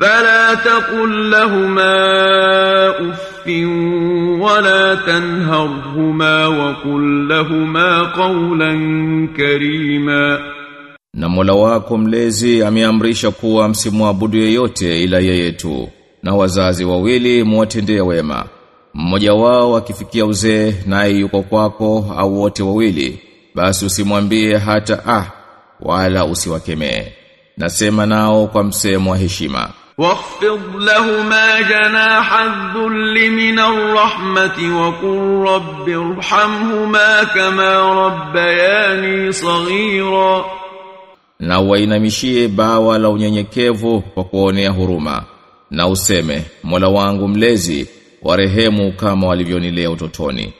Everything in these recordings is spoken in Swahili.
فلا تقل لهما أف ولا تنهرهما وقل لهما قولا كريما Na Mola wako mlezi ameamrisha kuwa msimwabudu yeyote ila yeye tu na wazazi wawili muwatendee wema mmoja wao akifikia uzee naye yuko kwako au wote wawili basi usimwambie hata ah wala usiwakemee nasema nao kwa msemo wa heshima واخفض لهما جناح الذل من الرحمة وقل رب ارحمهما كما ربياني صغيرا na wainamishie bawa la unyenyekevu kwa kuonea huruma na useme Mola wangu mlezi warehemu kama walivyonilea utotoni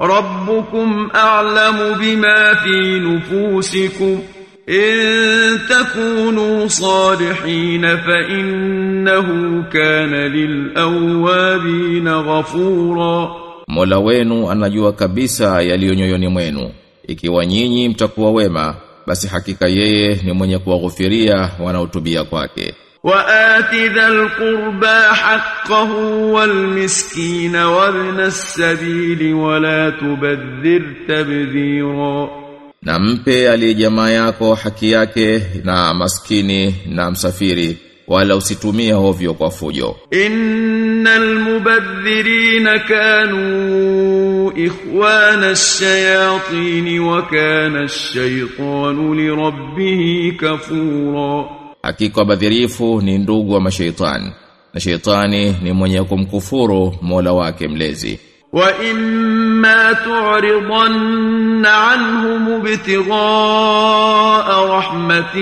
ربكم أعلم بما في نفوسكم إن تكونوا صالحين فإنه كان للأوابين غفورا Mola wenu anajua kabisa yaliyo nyoyoni mwenu ikiwa nyinyi mtakuwa wema basi hakika yeye ni mwenye kuwaghufiria wanaotubia kwake وآت ذا القربى حقه والمسكين وابن السبيل ولا تبذر تبذيرا na mpe aliyejamaa yako haki yake na maskini na msafiri wala usitumie hovyo kwa fujo. Innal mubadhirina kanu ikhwana ash-shayatin wa kana ash-shaytanu li rabbih kafura. Hakika badhirifu ni ndugu wa mashaitani na shaitani ni mwenye kumkufuru mola wake mlezi. وإما تعرضن عنهم ابتغاء رحمة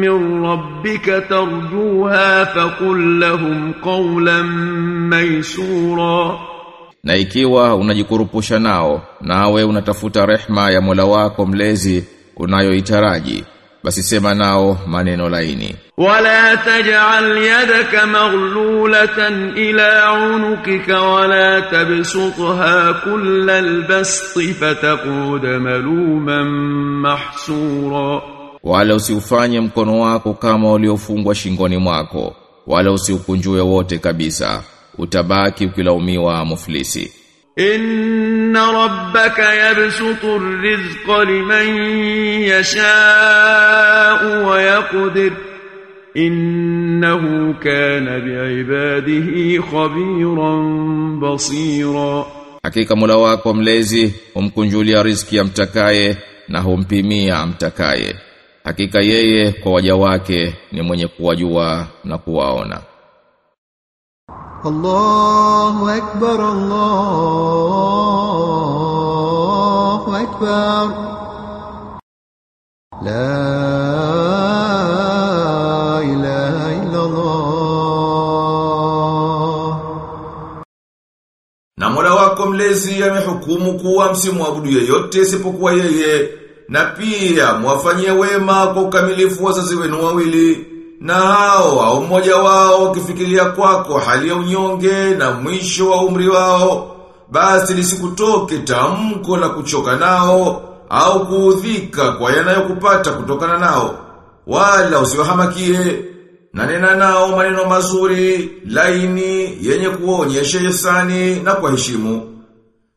من ربك ترجوها فقل لهم قولا ميسورا na ikiwa unajikurupusha nao nawe unatafuta rehma ya Mola wako mlezi unayoitaraji basi sema nao maneno laini. Wala taj'al yadaka maghlulatan ila unukika wala tabsutha kullal basti fataqud maluman mahsura. Wala usiufanye mkono wako kama uliofungwa shingoni mwako wala usiukunjue wote kabisa utabaki ukilaumiwa muflisi. إن ربك يبسط الرزق لمن يشاء ويقدر إنه كان بعباده خبيرا بصيرا hakika Mola wako mlezi humkunjulia riziki amtakaye na humpimia amtakaye hakika yeye kwa waja wake ni mwenye kuwajua na kuwaona الله أكبر الله أكبر لا إله إلا الله Na Mola wako mlezi amehukumu kuwa msimwabudu yeyote isipokuwa yeye na pia mwafanyie wema kwa ukamilifu wazazi wenu wawili na hao au mmoja wao kifikiria kwako hali ya unyonge na mwisho wa umri wao basi lisikutoke tamko la kuchoka nao au kuudhika kwa yanayokupata kutokana nao wala usiwahamakie. Na nena nao maneno mazuri laini yenye kuonyesha yesani na kwa heshimu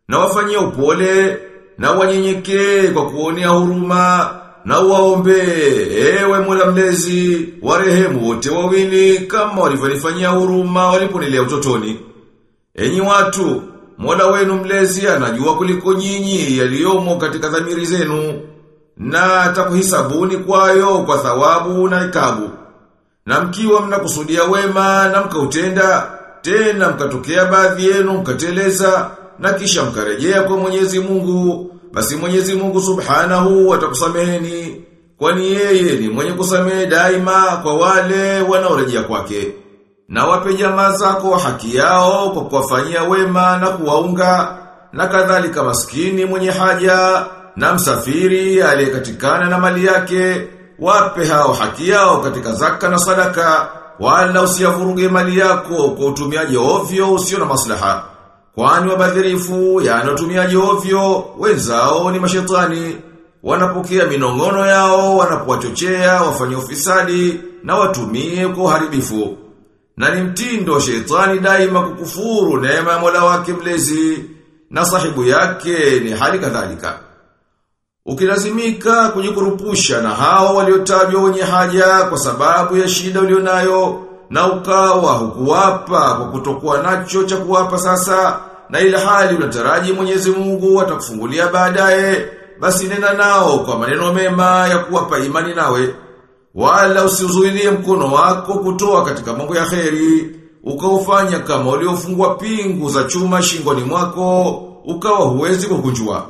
na wafanyie upole na wanyenyekee kwa kuonea huruma na uwaombe ewe Mola mlezi warehemu wote wawili kama walivyonifanyia huruma waliponilea utotoni. Enyi watu Mola wenu mlezi anajua kuliko nyinyi yaliyomo katika dhamiri zenu na atakuhisabuni kwayo kwa thawabu na ikabu na mkiwa mnakusudia wema na mkautenda tena mkatokea baadhi yenu mkateleza na kisha mkarejea kwa Mwenyezi Mungu basi Mwenyezi Mungu Subhanahu atakusameheni kwani yeye ni mwenye kusamehe daima kwa wale wanaorejea kwake. Na wape jamaa zako haki yao kwa kuwafanyia wema na kuwaunga na kadhalika maskini mwenye haja na msafiri aliyekatikana na mali yake wape hao haki yao katika zaka na sadaka wala usiyavuruge mali yako kwa utumiaji ovyo usio na maslaha kwani wabadhirifu yani utumiaji ovyo wenzao ni mashetani wanapokea minongono yao wanapowachochea wafanye ufisadi na watumie kwa uharibifu na ni mtindo wa shetani daima kukufuru neema ya Mola wake mlezi na sahibu yake ni hali kadhalika. Ukilazimika kujikurupusha na hao waliotajwa wenye haja kwa sababu ya shida ulionayo na ukawa hukuwapa kwa kutokuwa nacho cha kuwapa sasa na ila hali unataraji Mwenyezi Mungu atakufungulia baadaye. Basi nena nao kwa maneno mema ya kuwapa imani nawe. Wala usizuilie mkono wako kutoa katika mambo ya kheri. Ukaufanya kama uliofungwa pingu za chuma shingoni mwako ukawa huwezi kukunjua.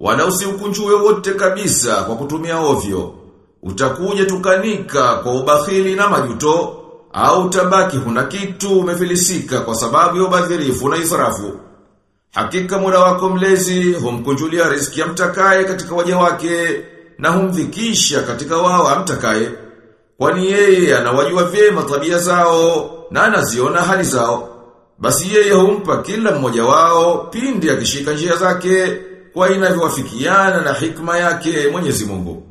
Wala usiukunjue wote kabisa kwa kutumia ovyo. Utakuja tukanika kwa ubakhili na majuto au tabaki huna kitu umefilisika kwa sababu ya ubadhirifu na israfu Hakika Mola wako mlezi humkunjulia riziki ya mtakaye katika waja wake na humdhikisha katika wao amtakaye. Kwani yeye anawajua vyema tabia zao na anaziona hali zao. Basi yeye humpa kila mmoja wao pindi akishika njia zake kwa inavyowafikiana na hikma yake Mwenyezi Mungu.